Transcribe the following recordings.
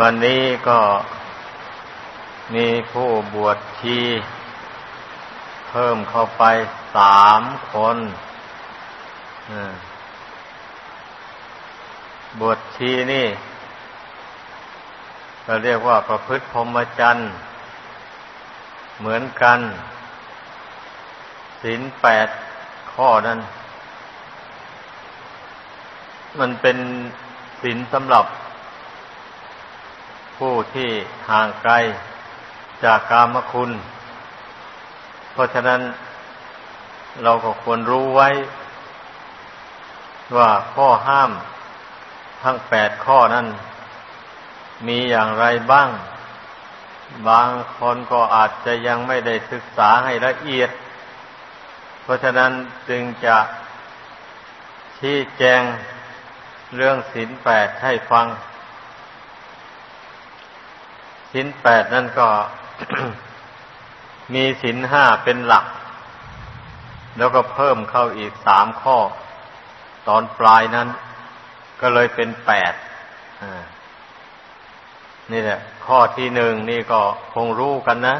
วันนี้ก็มีผู้บวชชีเพิ่มเข้าไปสามคนบวชชีนี่เราเรียกว่าประพฤติพรหมจรรย์เหมือนกันศีลแปดข้อนั้น มันเป็นศีลสำหรับ ผู้ที่ห่างไกลจากกามคุณ เพราะฉะนั้นเราก็ควรรู้ไว้ ว่าข้อห้ามทั้งแปดข้อนั้น มีอย่างไรบ้าง บางคนก็อาจจะยังไม่ได้ศึกษาให้ละเอียด เพราะฉะนั้นจึงจะชี้แจงเรื่องศีลแปดให้ฟัง สินแปดนั่นก็มีสินห้าเป็นหลัก แล้วก็เพิ่มเข้าอีกสามข้อ ตอนปลายนั้น ก็เลยเป็นแปดนี่แหละ ข้อที่หนึ่งนี่ก็คงรู้กันนะ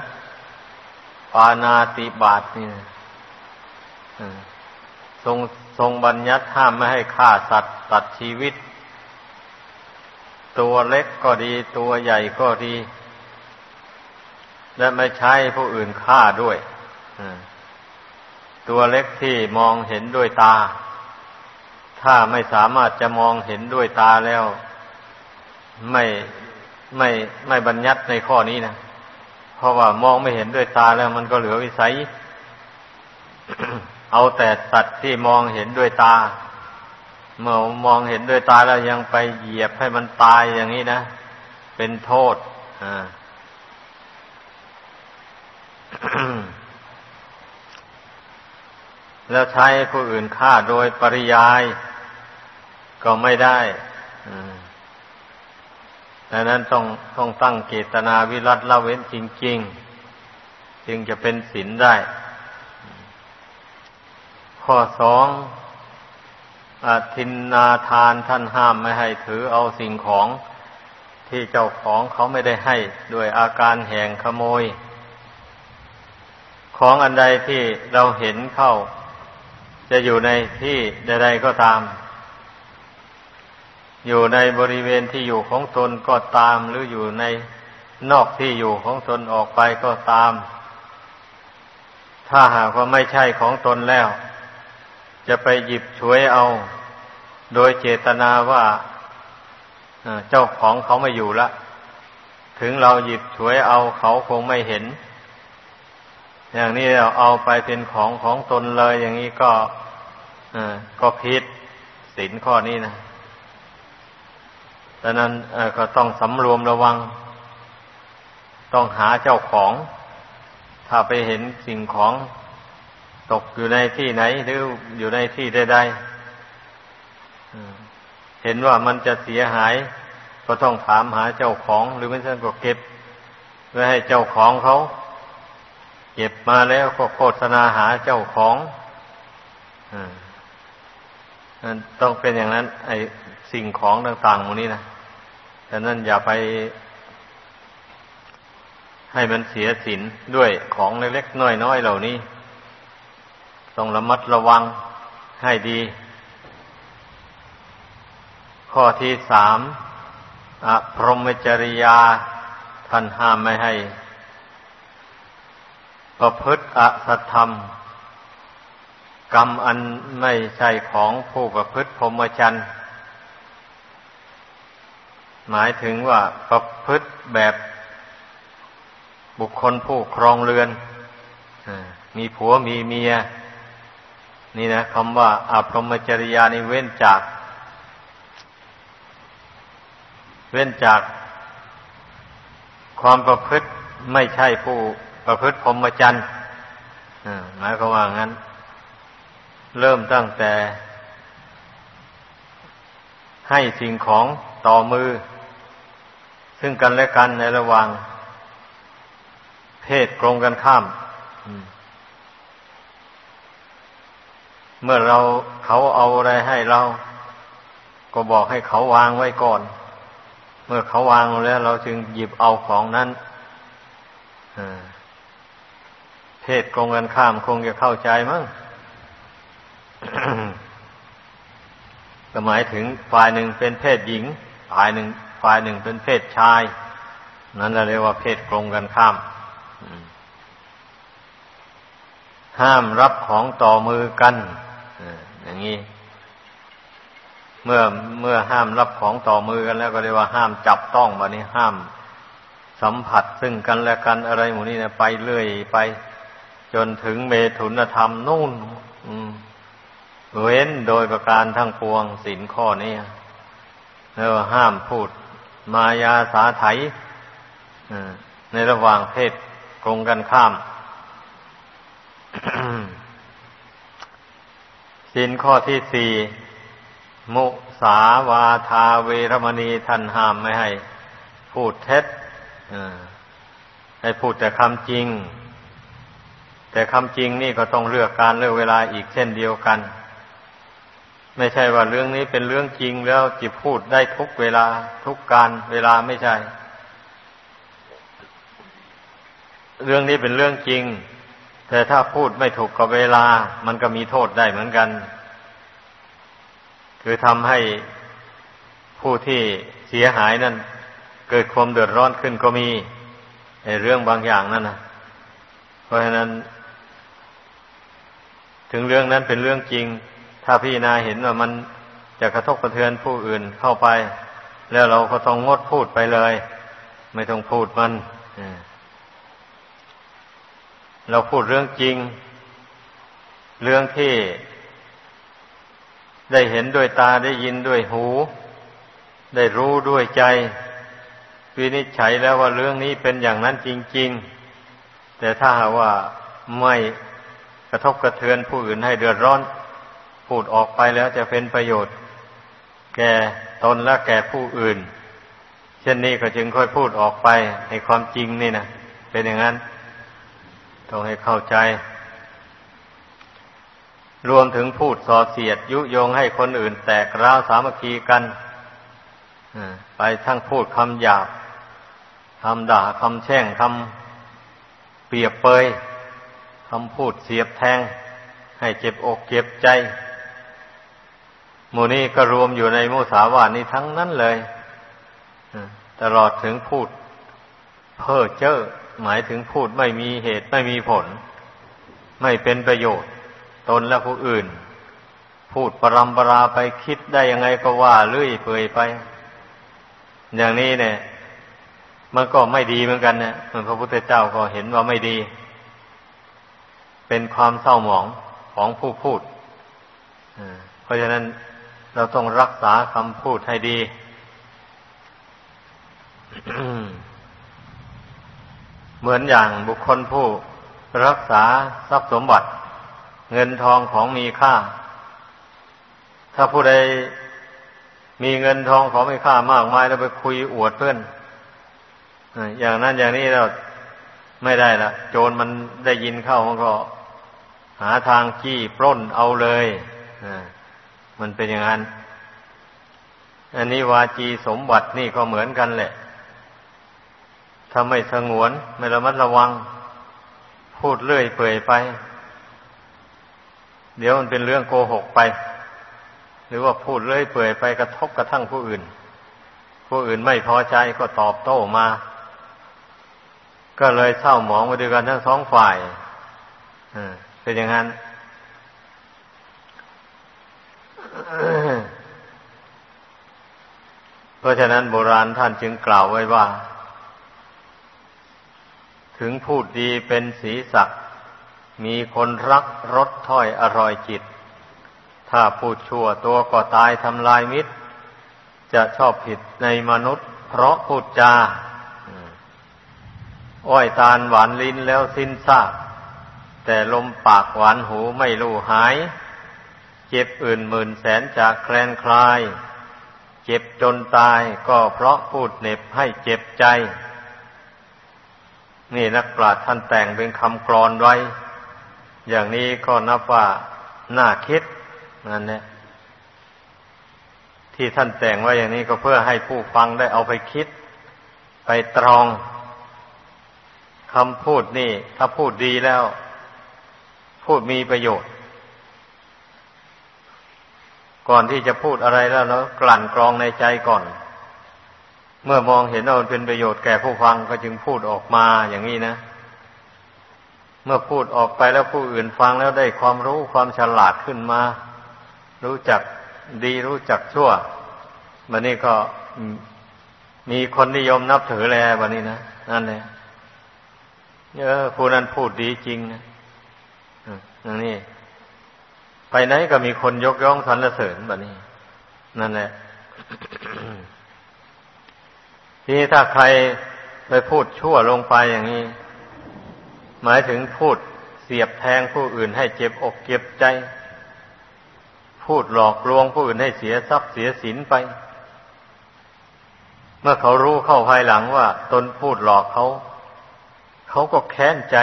ปานาติบาตนี่ทรงทรงบัญญัติห้ามไม่ให้ฆ่าสัตว์ตัดชีวิต ตัวเล็กก็ดีตัวใหญ่ก็ดี และไม่ใช้ผู้อื่นฆ่าด้วยตัวเล็กที่มองเห็นด้วยตา ถ้าไม่สามารถจะมองเห็นด้วยตาแล้ว ไม่ไม่ไม่บัญญัติในข้อนี้นะเพราะว่ามองไม่เห็นด้วยตาแล้วมันก็เหลือวิสัย เอาแต่สัตว์ที่มองเห็นด้วยตา เมื่อมองเห็นด้วยตาแล้วยังไปเหยียบให้มันตายอย่างนี้นะ เป็นโทษ อ่า แล้วใช้ผู้อื่นฆ่าโดยปริยาย ก็ไม่ได้ดังนั้นต้องต้องตั้งเกตนาวิรัตละเว้นจริง ๆ จึงจะเป็นศีลได้ ข้อสองอทินนาทานท่านห้ามไม่ให้ถือเอาสิ่งของที่เจ้าของเขาไม่ได้ให้ด้วยอาการแห่งขโมย ของอันใดที่เราเห็นเข้า จะอยู่ในที่ใดๆก็ตาม อยู่ในบริเวณที่อยู่ของตนก็ตาม หรืออยู่ในนอกที่อยู่ของตนออกไปก็ตาม ถ้าหากว่าไม่ใช่ของตนแล้ว จะไปหยิบช่วยเอา โดยเจตนาว่าเจ้าของเขาไม่อยู่ละ ถึงเราหยิบช่วยเอาเขาคงไม่เห็น อย่างนี้เราเอาไปเป็นของของตนเลย อย่างนี้ก็ก็ผิดสินข้อนี้นะดังนั้นก็ต้องสำรวมระวัง ต้องหาเจ้าของ ถ้าไปเห็นสิ่งของตกอยู่ในที่ไหนหรืออยู่ในที่ใดๆเห็นว่ามันจะเสียหาย ก็ต้องถามหาเจ้าของ หรือไม่ใช่ก็เก็บไว้ให้เจ้าของเขา เก็บมาแล้วก็โฆษณาหาเจ้าของอต้องเป็นอย่างนั้น ไอ้สิ่งของต่างๆหมดนี้นะแต่นั้นอย่าไป ให้มันเสียสินด้วยของเล็กๆน้อยๆเหล่านี้ ต้องระมัดระวังให้ดี ข้อที่สามอพรหมจริยาท่านห้ามไม่ให้ ประพฤติอสัตธรรม กรรมอันไม่ใช่ของผู้ประพฤติพรหมจรรย์หมายถึงว่าประพฤติแบบบุคคลผู้ครองเรือนมีผัวมีเมีย นี่นะคำว่าอาพรหมจริยานี่เว้นจาก เว้นจาก ความประพฤติไม่ใช่ผู้ ประพฤติพรหมจรรย์หมายความว่างั้น เริ่มตั้งแต่ ให้สิ่งของต่อมือ ซึ่งกันและกันในระหว่าง เพศตรงกันข้าม เมื่อเราเขาเอาอะไรให้เรา ก็บอกให้เขาวางไว้ก่อนไมื่อเขาวางแล้ว เราจึงหยิบเอาของนั้น เพศกรงกันข้ามคงจะเข้าใจมั้งก็หมายถึงฝ่ายหนึ่งเป็นเพศหญิง ฝ่ายหนึ่ง ฝ่ายหนึ่งเป็นเพศชาย นั่นเราเรียกว่าเพศกรงกันข้าม ห้ามรับของต่อมือกันอย่างนี้ เมื่อเมื่อห้ามรับของต่อมือกันแล้วก็เรียกว่าห้ามจับต้องวันนี้ห้ามสัมผัสซึ่งกันและกันอะไรหมู่นี้นะไปเรื่อยไป จนถึงเมถุนธรรมนู่นเว้นโดยประการทั้งปวงสินข้อนี้แล้วห้ามพูด มายาสาไถในระหว่างเพศกรงกันข้ามสินข้อที่สี่มุสาวาทาเวรมณีท่านห้ามไม่ให้ พูดเท็จให้พูดแต่คำจริง แต่คำจริงนี่ก็ต้องเลือกการเลือกเวลาอีกเช่นเดียวกัน ไม่ใช่ว่าเรื่องนี้เป็นเรื่องจริงแล้วจิพูดได้ทุกเวลาทุกการเวลาไม่ใช่ เรื่องนี้เป็นเรื่องจริง แต่ถ้าพูดไม่ถูกกับเวลา มันก็มีโทษได้เหมือนกัน คือทำให้ผู้ที่เสียหายนั้นเกิดความเดือดร้อนขึ้นก็มีในเรื่องบางอย่างนั่นนะเพราะฉะนั้น ถึงเรื่องนั้นเป็นเรื่องจริง ถ้าพี่นาเห็นว่ามันจะกระทบกระเทือนผู้อื่นเข้าไป แล้วเราก็ต้องงดพูดไปเลย ไม่ต้องพูดมันเราพูดเรื่องจริง เรื่องที่ได้เห็นด้วยตาได้ยินด้วยหู ได้รู้ด้วยใจวินิจฉัยแล้วว่าเรื่องนี้เป็นอย่างนั้นจริง ๆ แต่ถ้าหาว่าไม่ ระทบกระเทือนผู้อื่นให้เดือดร้อน พูดออกไปแล้วจะเป็นประโยชน์ แก่ตนและแก่ผู้อื่น เช่นนี้ก็จึงค่อยพูดออกไปให้ความจริงนี่นะเป็นอย่างนั้น ต้องให้เข้าใจ รวมถึงพูดส่อเสียด ยุยงให้คนอื่น แตกร้าวสามัคคีกันไปทั้งพูดคำหยาบคำด่าคำแช่งคำเปรียบเปย คำพูดเสียบแทง ให้เจ็บอกเจ็บใจมูนี้ก็รวมอยู่ในมุสาวาทนี้ทั้งนั้นเลยตลอดถึงพูด เพ้อเจ้อหมายถึงพูดไม่มีเหตุไม่มีผล ไม่เป็นประโยชน์ ตนและผู้อื่น พูดปรำปราไปคิดได้ยังไงก็ว่าเลื่อยเปื่อยไป อย่างนี้เนี่ย มันก็ไม่ดีเหมือนกันเนี่ยพระพุทธเจ้าก็เห็นว่าไม่ดี เป็นความเศร้าหมองของผู้พูดเพราะฉะนั้นเราต้องรักษาคำพูดให้ดีเหมือนอย่างบุคคลผู้รักษาทรัพย์สมบัติ เงินทองของมีค่า ถ้าผู้ใดมีเงินทองของมีค่ามากมายแล้วไปคุยอวดเพื่อนอย่างนั้นอย่างนี้เราไม่ได้ละโจรมันได้ยินเข้ามันก็ หาทางจี้ปล้นเอาเลยมันเป็นอย่างนั้น อันนี้วาจีสมบัตินี่ก็เหมือนกันแหละ ถ้าไม่สงวน ไม่ระมัดระวัง พูดเลื่อยเปื่อยไป เดี๋ยวมันเป็นเรื่องโกหกไป หรือว่าพูดเลื่อยเปื่อยไปกระทบกระทั่งผู้อื่น ผู้อื่นไม่พอใจก็ตอบโต้มา ก็เลยเศร้าหมองไปด้วยกันทั้งสองฝ่าย เป็นอย่างนั้นเพราะฉะนั้นโบราณท่านจึงกล่าวไว้ว่า ถึงพูดดีเป็นสีสักมีคนรักรสถ้อยอร่อยจิต ถ้าพูดชั่วตัวก็ตายทำลายมิตร จะชอบผิดในมนุษย์ เพราะพูดจาอ้อยตาลหวานลิ้นแล้วสิ้นซาก แต่ลมปากหวานหูไม่รู้หาย เจ็บอื่นหมื่นแสนจากแคลนคลาย เจ็บจนตายก็เพราะพูดเน็บให้เจ็บใจ นี่นักปราชญ์ท่านแต่งเป็นคำกรอนไว้ อย่างนี้ก็นับว่าน่าคิดนั่นเนี่ยที่ท่านแต่งไว้อย่างนี้ก็เพื่อให้ผู้ฟังได้เอาไปคิด ไปตรองคำพูดนี่ ถ้าพูดดีแล้ว พูดมีประโยชน์ ก่อนที่จะพูดอะไรแล้วเนาะกลั่นกรองในใจก่อน เมื่อมองเห็นว่ามันเป็นประโยชน์แก่ผู้ฟังก็จึงพูดออกมาอย่างนี้นะเมื่อพูดออกไปแล้วผู้อื่นฟังแล้วได้ความรู้ความฉลาดขึ้นมา รู้จักดีรู้จักชั่ววันนี้ก็มีคนนิยมนับถือแล้ววันนี้นะนั่นเลยเออผู้นั้นพูดดีจริงนะ นั่นนี่ไปไหนก็มีคนยกย่องสรรเสริญแบบนี้ นั่นแหละทีนี้ถ้าใครไปพูดชั่วลงไปอย่างนี้ หมายถึงพูดเสียบแทงผู้อื่นให้เจ็บอกเจ็บใจ พูดหลอกลวงผู้อื่นให้เสียทรัพย์เสียสินไป เมื่อเขารู้เข้าภายหลังว่า ตนพูดหลอกเขา เขาก็แค้นใจ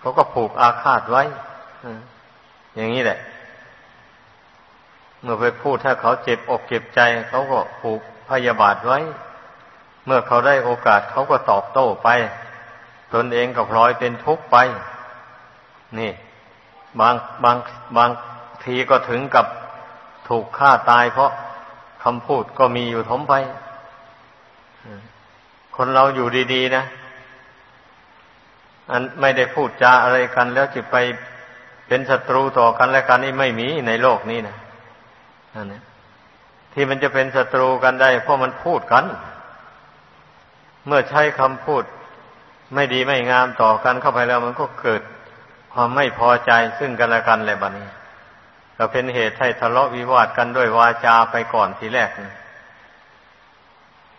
เขาก็ผูกอาฆาตไว้อย่างนี้แหละ เมื่อไปพูดถ้าเขาเจ็บอกเจ็บใจ เขาก็ผูกพยาบาทไว้ เมื่อเขาได้โอกาสเขาก็ตอบโต้ไป ตนเองก็พลอยเป็นทุกข์ไป นี่ บางบางบางทีก็ถึงกับถูกฆ่าตาย เพราะคำพูดก็มีอยู่ทมไป คนเราอยู่ดี ๆ นะ อันไม่ได้พูดจาอะไรกัน แล้วจะไปเป็นศัตรูต่อกันและกันนี่ไม่มีในโลกนี้นะอันนี้ที่มันจะเป็นศัตรูกันได้ เพราะมันพูดกัน เมื่อใช้คำพูด ไม่ดีไม่งามต่อกันเข้าไปแล้วมันก็เกิดความไม่พอใจซึ่งกันและกันเลยบัดนี้ก็เป็นเหตุให้ทะเลาะวิวาทกันด้วยวาจาไปก่อนทีแรกนะ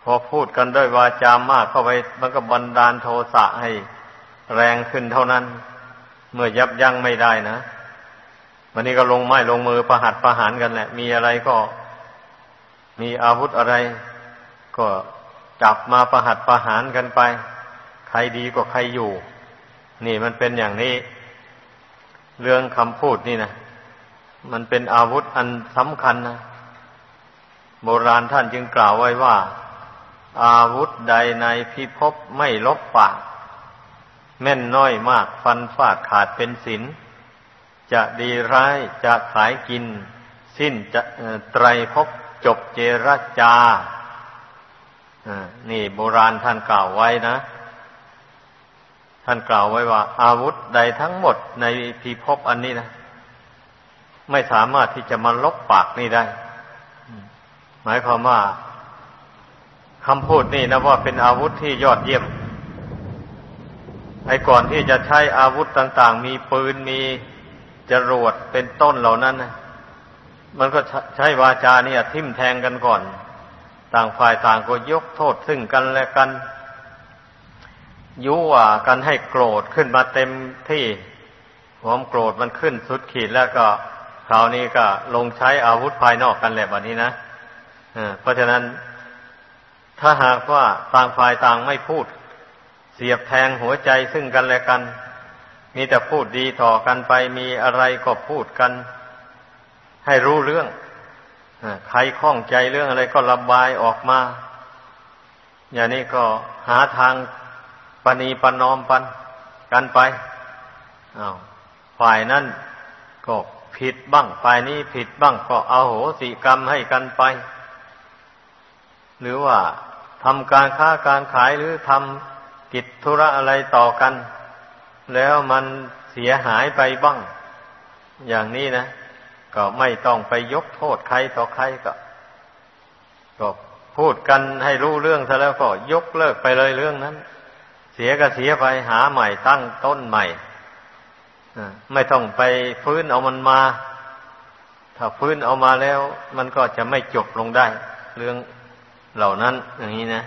พอพูดกันด้วยวาจามากเข้าไป มันก็บันดาลโทสะให้ แรงขึ้นเท่านั้น เมื่อยับยั้งไม่ได้นะวันนี้ก็ลงไม้ลงมือประหัดประหารกันแหละ มีอะไรก็ มีอาวุธอะไร ก็จับมาประหัดประหารกันไป ใครดีก็ใครอยู่ นี่มันเป็นอย่างนี้ เรื่องคำพูดนี่นะมันเป็นอาวุธอันสำคัญนะโบราณท่านจึงกล่าวไว้ว่า อาวุธใดในพิภพไม่ลบปาก แม่นน้อยมากฟันฟาดขาดเป็นศินจะดีร้ายจะขายกิน สิ้นจะไตรพบจบเจรจานี่โบราณท่านกล่าวไว้นะ ท่านกล่าวไว้ว่า อาวุธใดทั้งหมดในพิภพอันนี้นะ ไม่สามารถที่จะมาลบปากนี่ได้ หมายความว่าคำพูดนี่นะว่าเป็นอาวุธที่ยอดเยี่ยม ไอ้ก่อนที่จะใช้อาวุธต่าง ๆ มีปืนมีจรวดเป็นต้นเหล่านั้นมันก็ใช้วาจาเนี่ยทิ่มแทงกันก่อน ต่างฝ่ายต่างก็ยกโทษซึ่งกันและกันยุว่ากันให้โกรธขึ้นมาเต็มที่ความโกรธมันขึ้นสุดขีดแล้วก็คราวนี้ก็ลงใช้อาวุธภายนอกกันแหละแบบนี้นะเพราะฉะนั้นถ้าหากว่าต่างฝ่ายต่างไม่พูด เสียบแทงหัวใจซึ่งกันและกัน มีแต่พูดดีต่อกันไป มีอะไรก็พูดกัน ให้รู้เรื่องใครข้องใจเรื่องอะไรก็ระบายออกมา อย่างนี้ก็หาทางปณีปนอมปันกันไปอา้าวฝ่ายนั้นก็ผิดบ้างฝ่ายนี้ผิดบ้างก็เอาโหสิกรรมให้กันไป หรือว่าทำการค้าการขายหรือทำ กิจธุระอะไรต่อกัน แล้วมันเสียหายไปบ้าง อย่างนี้นะ ก็ไม่ต้องไปยกโทษใครต่อใครก็ก็พูดกันให้รู้เรื่องซะแล้วก็ยกเลิกไปเลยเรื่องนั้น เสียก็เสียไปหาใหม่ตั้งต้นใหม่ไม่ต้องไปฟื้นเอามันมา ถ้าฟื้นเอามาแล้ว มันก็จะไม่จบลงได้ เรื่องเหล่านั้นอย่างนี้นะ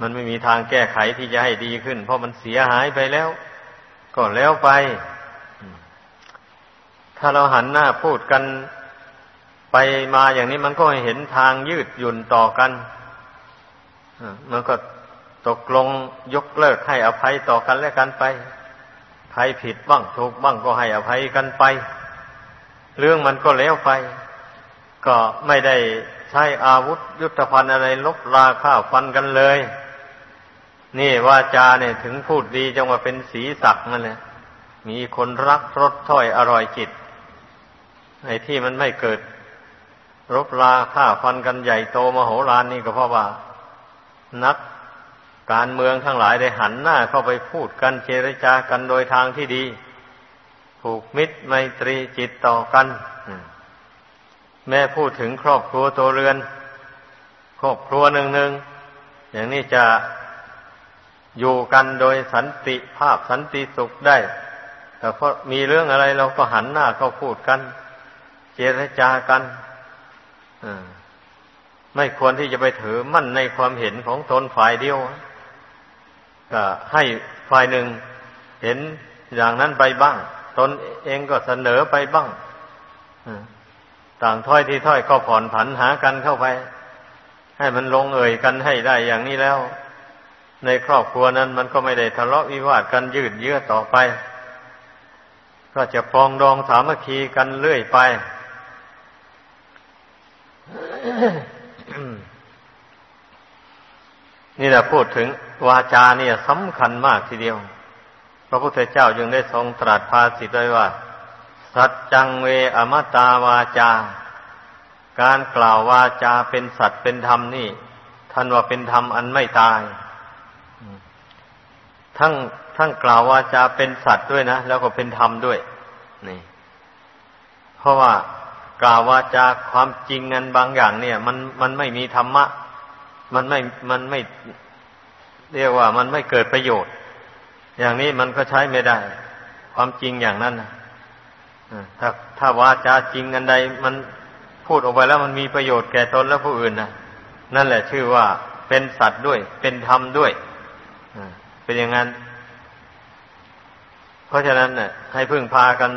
มันไม่มีทางแก้ไขที่จะให้ดีขึ้น เพราะมันเสียหายไปแล้ว ก็แล้วไป ถ้าเราหันหน้าพูดกันไปมาอย่างนี้มันก็เห็นทางยืดหยุ่นต่อกันมันก็ตกลงยกเลิกให้อภัยต่อกันและกันไป ใครผิดบ้างถูกบ้างก็ให้อภัยกันไป เรื่องมันก็แล้วไป ก็ไม่ได้ใช้อาวุธยุทธภัณฑ์อะไรลบราฆ่าวฟันกันเลย นี่วาจาเนี่ยถึงพูดดีจังว่าเป็นสีสักนั่นแหละมีคนรักรสถ้อยอร่อยจิตไอ้ที่มันไม่เกิด รบราฆ่าฟันกันใหญ่โตมโหฬารนี่ก็เพราะว่า นักการเมืองทั้งหลายได้หันหน้าเข้าไปพูดกันเจรจากันโดยทางที่ดี ผูกมิตรไมตรีจิตต่อกัน แม่พูดถึงครอบครัวตัวเรือน ครอบครัวหนึ่งหนึ่งอย่างนี้จะ อยู่กันโดยสันติภาพสันติสุขได้ แต่พอมีเรื่องอะไรเราก็หันหน้าเข้าพูดกัน เจรจากันไม่ควรที่จะไปถือมั่นในความเห็นของตนฝ่ายเดียวก็ให้ฝ่ายหนึ่งเห็นอย่างนั้นไปบ้าง ตนเองก็เสนอไปบ้างต่างถ้อยที่ถ้อยก็ผ่อนผันหากันเข้าไป ให้มันลงเอ่ยกันให้ได้อย่างนี้แล้ว ในครอบครัวนั้นมันก็ไม่ได้ทะเลาะวิวาทกันยืดเยื้อต่อไป ก็จะปองดองสามัคคีกันเรื่อยไป นี่แหละพูดถึงวาจาเนี่ยสำคัญมากทีเดียว พระพุทธเจ้าจึงได้ทรงตรัสภาสิตไว้ว่า สัจจังเวอมตาวาจา การกล่าววาจาเป็นสัตว์เป็นธรรมนี่ท่านว่าเป็นธรรมอันไม่ตาย ทั้งทั้งกล่าววาจาเป็นสัตว์ด้วยนะแล้วก็เป็นธรรมด้วย นี่ เพราะว่ากล่าววาจาความจริงงันบางอย่าง เนี่ย มันมันไม่มีธรรมะ มันไม่มันไม่ เรียกว่ามันไม่เกิดประโยชน์ อย่างนี้มันก็ใช้ไม่ได้ ความจริงอย่างนั้นนะถ้าถ้าวาจาจริงอันใด มันพูดออกไปแล้วมันมีประโยชน์แก่ตนและผู้อื่นนะนั่นแหละชื่อว่าเป็นสัตว์ด้วย เป็นธรรมด้วย เป็นอย่างนั้น เพราะฉะนั้นเนี่ยให้พึ่งพากัน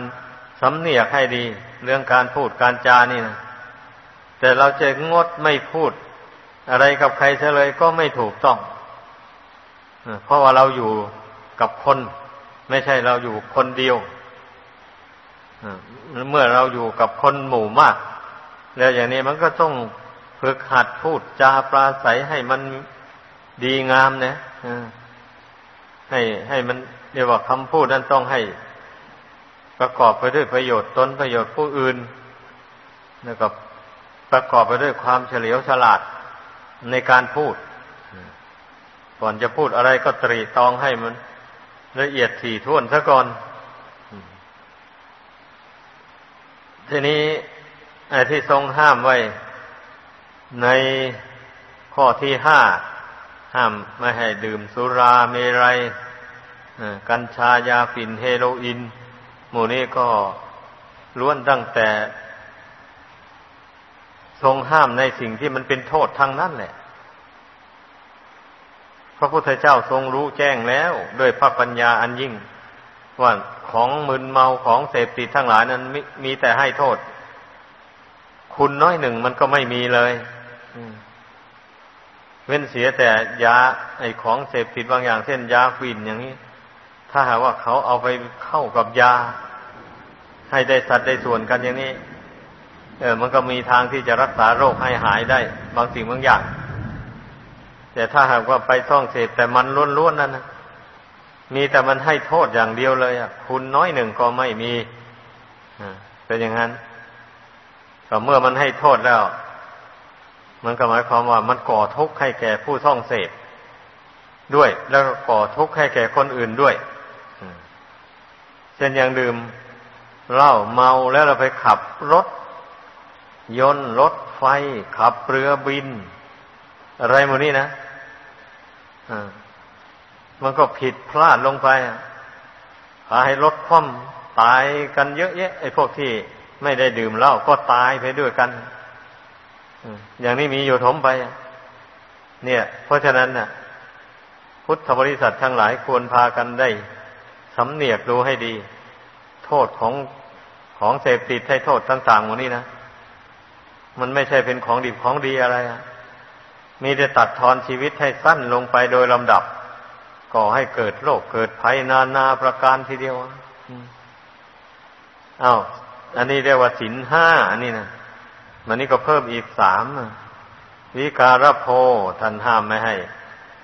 สำเนียกให้ดี เรื่องการพูดการจานี่นะแต่เราจะงดไม่พูด อะไรกับใครเฉลยก็ไม่ถูกต้องเพราะว่าเราอยู่กับคน ไม่ใช่เราอยู่คนเดียวเมื่อเราอยู่กับคนหมู่มาก แล้วอย่างนี้มันก็ต้องฝึกหัดพูดจาปราศัยให้มันดีงามนะ ให้ให้มันเรียกว่าคำพูดนั้นต้องให้ประกอบไปด้วยประโยชน์ตนประโยชน์ผู้อื่น แล้วก็ประกอบไปด้วยความเฉลียวฉลาดในการพูด ก่อนจะพูดอะไรก็ตรีตองให้มัน ละเอียดถี่ถ้วนซะก่อน ทีนี้ไอ้ที่ทรงห้ามไว้ ในข้อที่ห้า ห้ามไม่ให้ดื่มสุราเมรัยกัญชายาฝิ่นเฮโรอีนหมู่นี้ก็ล้วนตั้งแต่ ทรงห้ามในสิ่งที่มันเป็นโทษทางนั้นแหละพระพุทธเจ้าทรงรู้แจ้งแล้วด้วยพระปัญญาอันยิ่ง ว่าของมึนเมาของเสพติดทั้งหลายนั้นมมีแต่ให้โทษ คุณน้อยหนึ่งมันก็ไม่มีเลย เว้นเสียแต่ยาไอของเสพติดบางอย่างเช่นยาฟินอย่างนี้ ถ้าหากว่าเขาเอาไปเข้ากับยา ให้ได้สัดได้ส่วนกันอย่างนี้ เออ มันก็มีทางที่จะรักษาโรคให้หายได้ บางสิ่งบางอย่าง แต่ถ้าหากว่าไปท่องเสพแต่มันล้วนๆนั่นนะมีแต่มันให้โทษอย่างเดียวเลยอะคุณน้อยหนึ่งก็ไม่มีเป็นอย่างนั้นก็เมื่อมันให้โทษแล้ว มันก็หมายความว่ามันก่อทุกข์ให้แก่ผู้ท่องเสพด้วย แล้วก็ก่อทุกข์ให้แก่คนอื่นด้วยเช่นอย่างดื่มเหล้าเมาแล้วเราไปขับรถ ยนต์รถไฟ ขับเรือบิน อะไรหมดนี้นะมันก็ผิดพลาดลงไปพาให้รถคว่ำตายกันเยอะแยะไอ้พวกที่ไม่ได้ดื่มเหล้าก็ตายไปด้วยกัน อย่างนี้มีอยู่ถมไป เนี่ย เพราะฉะนั้นน่ะ พุทธบริษัททั้งหลายควรพากันได้สำเนียกดูให้ดี โทษของของเสพติดให้โทษต่างๆหมดนี้นะมันไม่ใช่เป็นของดีของดีอะไรมีแต่ตัดทอนชีวิตให้สั้นลงไปโดยลำดับ ก่อให้เกิดโรคเกิดภัยนานาประการทีเดียวอ้าวอันนี้เรียกว่าสินห้าอันนี้นะ มันนี่ก็เพิ่มอีกสามวิการโพท่านห้ามไม่ให้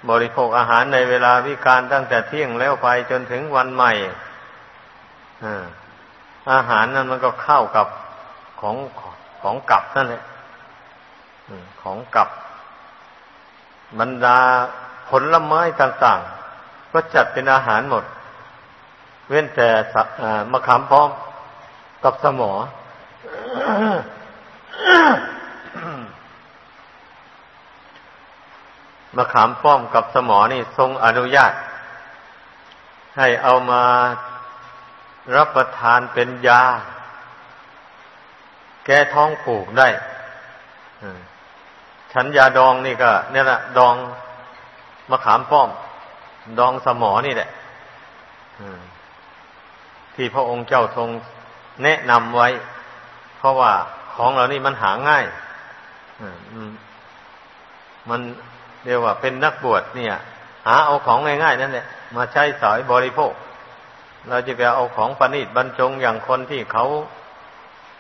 บริโภคอาหารในเวลาวิการตั้งแต่เที่ยงแล้วไปจนถึงวันใหม่อาหารนั้นมันก็เข้ากับของของกลับนั่นแหละของกลับบรรดาผลไม้ต่างๆ ก็จัดเป็นอาหารหมด เว้นแต่มะขามป้อมกับสมอ มะขามป้อมกับสมอนี่ทรงอนุญาต ให้เอามารับประทานเป็นยา แก้ท้องผูกได้ฉันยาดองนี่ก็ เนี่ยละดองมะขามป้อม ดองสมอนี่แหละที่พระองค์เจ้าทรงแนะนำไว้ เพราะว่า ของเหล่านี้มันหาง่ายมันเรียกว่าเป็นนักบวชเนี่ย หาเอาของง่ายๆนั่นแหละมาใช้สอยบริโภค เราจะไปเอาของประณีตบรรจงอย่างคนที่เขา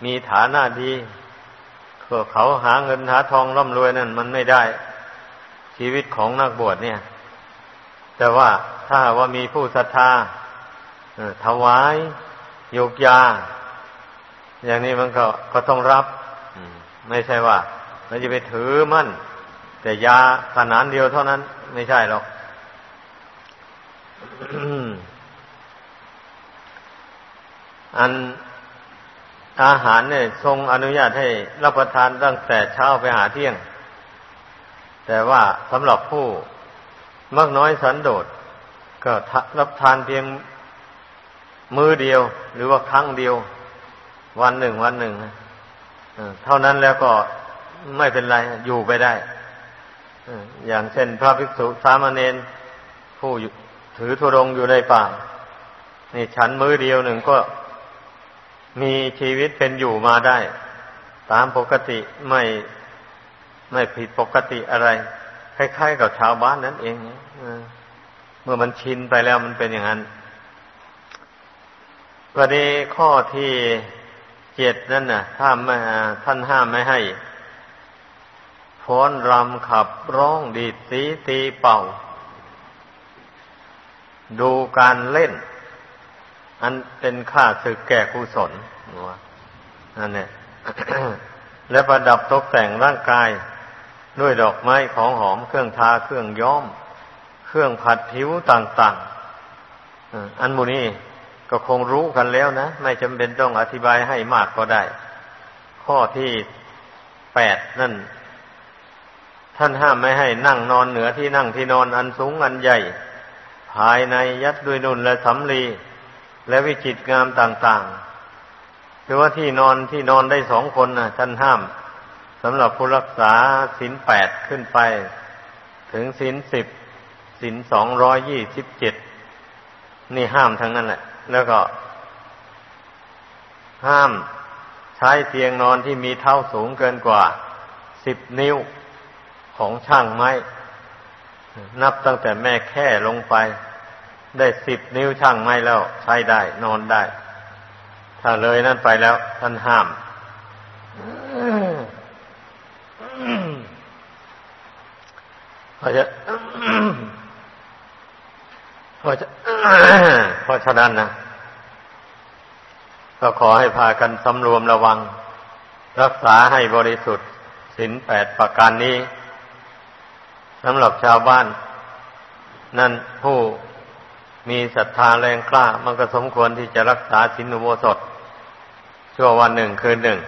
มีฐานะดีเขาหาเงินหาทองร่ำรวยนั่นมันไม่ได้ ชีวิตของนักบวชเนี่ย แต่ว่าถ้าว่ามีผู้ศรัทธาถวายโยกยา อย่างนี้มันก็ก็ต้องรับไม่ใช่ว่าเราจะไปถือมั่น แต่ยาขนานเดียวเท่านั้น ไม่ใช่หรอกอันอาหารเนี่ย ทรงอนุญาตให้รับประทานตั้งแต่เช้าไปหาเที่ยง แต่ว่าสำหรับผู้มากน้อยสันโดษ ก็รับทานเพียงมือเดียว หรือว่าครั้งเดียว วันหนึ่งวันหนึ่งเท่านั้นแล้วก็ไม่เป็นไรอยู่ไปได้อย่างเช่นพระภิกษุสามเณรผู้ถือธุรงอยู่ในป่า นี่ฉันมือเดียวหนึ่งก็มีชีวิตเป็นอยู่มาได้ ตามปกติไม่ไม่ผิดปกติอะไร คล้ายๆกับชาวบ้านนั่นเองเมื่อมันชินไปแล้วมันเป็นอย่างนั้นประเด็ข้อที่ เจ็ดนั่นน่ะถ้าไม่ท่านห้ามไม่ให้ฟ้อนรำขับร้องดีดสีตีเป่า ดูการเล่น อันเป็นค่าศึกแก่กุศลนั่นเนี่ยและประดับตกแต่งร่างกาย ด้วยดอกไม้ของหอมเครื่องทาเครื่องย้อม เครื่องผัดผิวต่างๆอันมูนี้ ก็คงรู้กันแล้วนะ ไม่จำเป็นต้องอธิบายให้มากก็ได้ ข้อที่แปดนั่น ท่านห้ามไม่ให้นั่งนอนเหนือที่นั่งที่นอนอันสูงอันใหญ่ ภายในยัดด้วยนุ่นและสำลีและวิจิตงามต่างๆคือว่าที่นอนที่นอนได้สองคนนะท่านห้ามสำหรับผู้รักษาศีลแปดขึ้นไป ถึงศีลสิบศีลสองร้อยยี่สิบเจ็ดนี่ห้ามทั้งนั้นแหละ แล้วก็ห้ามใช้เตียงนอนที่มีเท่าสูงเกินกว่าสิบนิ้วของช่างไม้ นับตั้งแต่แม่แค่ลงไป ได้สิบนิ้วช่างไม่แล้ว ใช้ได้ นอนได้ ถ้าเลยนั่นไปแล้ว ท่านห้าม เพราะจะ เพราะเพราะฉะนั้นนะก็ขอให้พากันสำรวมระวัง รักษาให้บริสุทธิ์สินแปดประการนี้สำหรับชาวบ้าน นั่นผู้มีศรัทธาแรงกล้า มันก็สมควรที่จะรักษาสินอุโบสถ ชั่ววันหนึ่งคืนหนึ่ง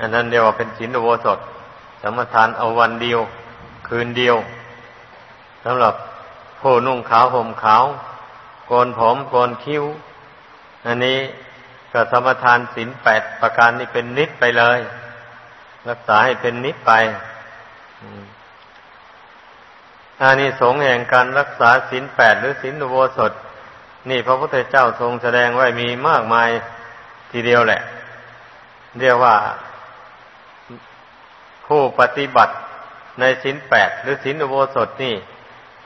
อันนั้นเดียวเป็นสินอุโบสถสมทานเอาวันเดียว คืนเดียวสำหรับ ผู้นุ่งขาวห่มขาวโกนผมโกนคิ้ว อันนี้ก็สมทานสินแปดประการนี้เป็นนิดไปเลย รักษาให้เป็นนิดไปอานิสงส์แห่งการรักษาศีลแปดหรือศีลอุโบสถ นี่พระพุทธเจ้าทรงแสดงไว้มีมากมายทีเดียวแหละ เรียกว่าผู้ปฏิบัติในศีลแปดหรือศีลอุโบสถนี่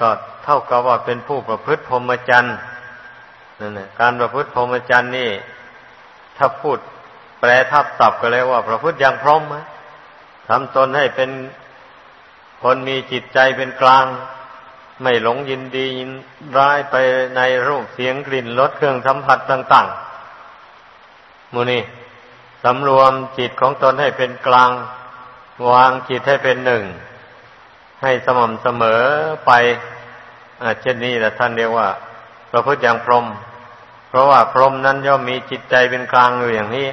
ก็เท่ากับว่าเป็นผู้ประพฤติพรหมจรรย์นั่นแหละการประพฤติพรหมจรรย์นี่ ถ้าพูดแปลทับศัพท์ก็เลยว่า ประพฤติอย่างพร้อมทำตนให้เป็นคนมีจิตใจเป็นกลาง ไม่หลงยินดียินร้ายไปในรูปเสียงกลิ่นรสเครื่องสัมผัสต่างๆมูนี่สำรวมจิตของตนให้เป็นกลาง วางจิตให้เป็นหนึ่ง ให้สม่ำเสมอไปเช่นนี้แหละท่านเรียกว่าประพฤติอย่างพรหมเพราะว่าพรหมนั้นย่อมมีจิตใจเป็นกลางอยู่อย่างนี้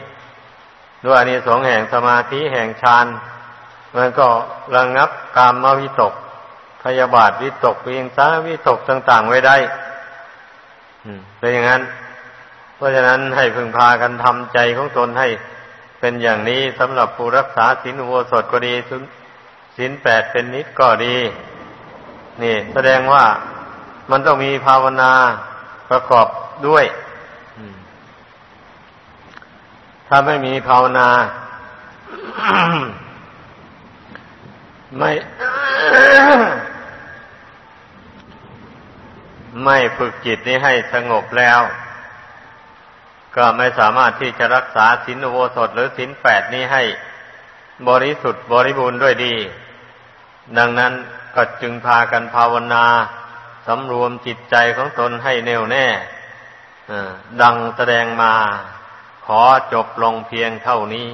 ด้วยอานิสงส์แห่งสมาธิแห่งฌานมันก็ระงงับกามมวิตก พยาบาทวิตกเวียงสาวิตกต่าง ๆ ไว้ได้เป็นอย่างนั้น เพราะฉะนั้นให้พึงพากันทำใจของตนให้ เป็นอย่างนี้สำหรับผู้รักษาศีลอุโบสถก็ดี ศีลแปดเป็นนิดก็ดี นี่ แสดงว่ามันต้องมีภาวนาประกอบด้วย ถ้าไม่มีภาวนา ไม่ ไม่ฝึกจิตนี้ให้สงบแล้ว ก็ไม่สามารถที่จะรักษาศีลโวสถหรือศีลแปดนี้ให้บริสุทธิ์บริบูรณ์ด้วยดี ดังนั้นก็จึงพากันภาวนาสำรวมจิตใจของตนให้แน่วแน่ดังแสดงมา ขอจบลงเพียงเท่านี้